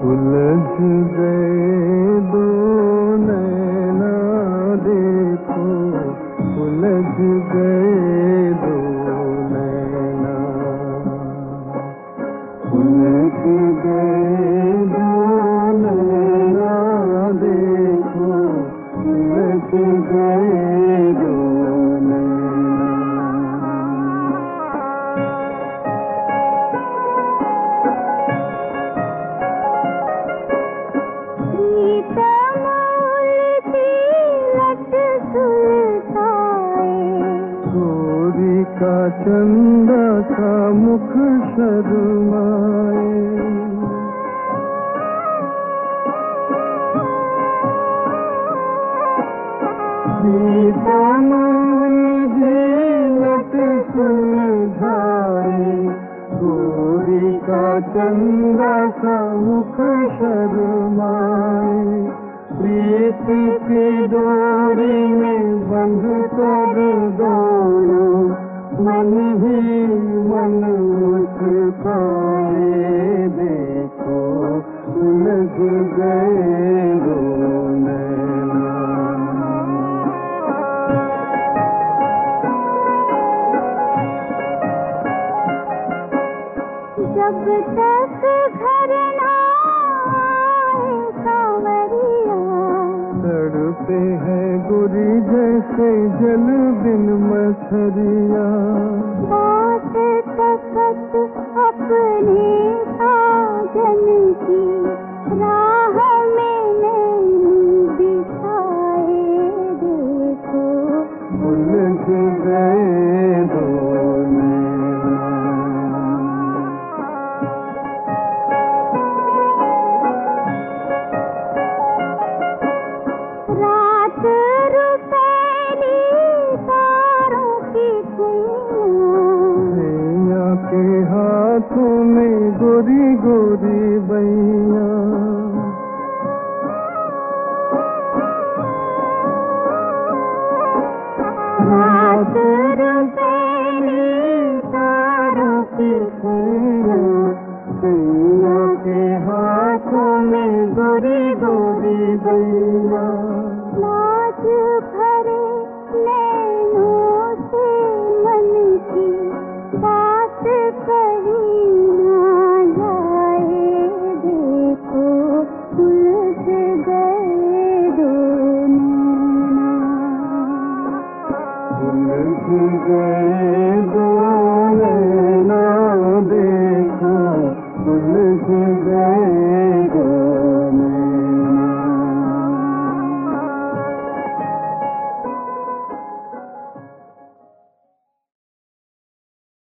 गए दो नैना देखो उलझ गए दो नैना लट गोरी का चंदा का मुख शर्माए। सीतम लट सुलझाए। गोरी का चंदा का मुख शर्माए। प्रीत की डोरी में बंध कर दोनों मन ही मन मुस्काए। देखो उलझ गए दो तड़पे है गोरी जैसे जल दिन मछरिया। अपने साजन की। गोरी बैया के हाथों में गोरी गोरी बैया Thank you.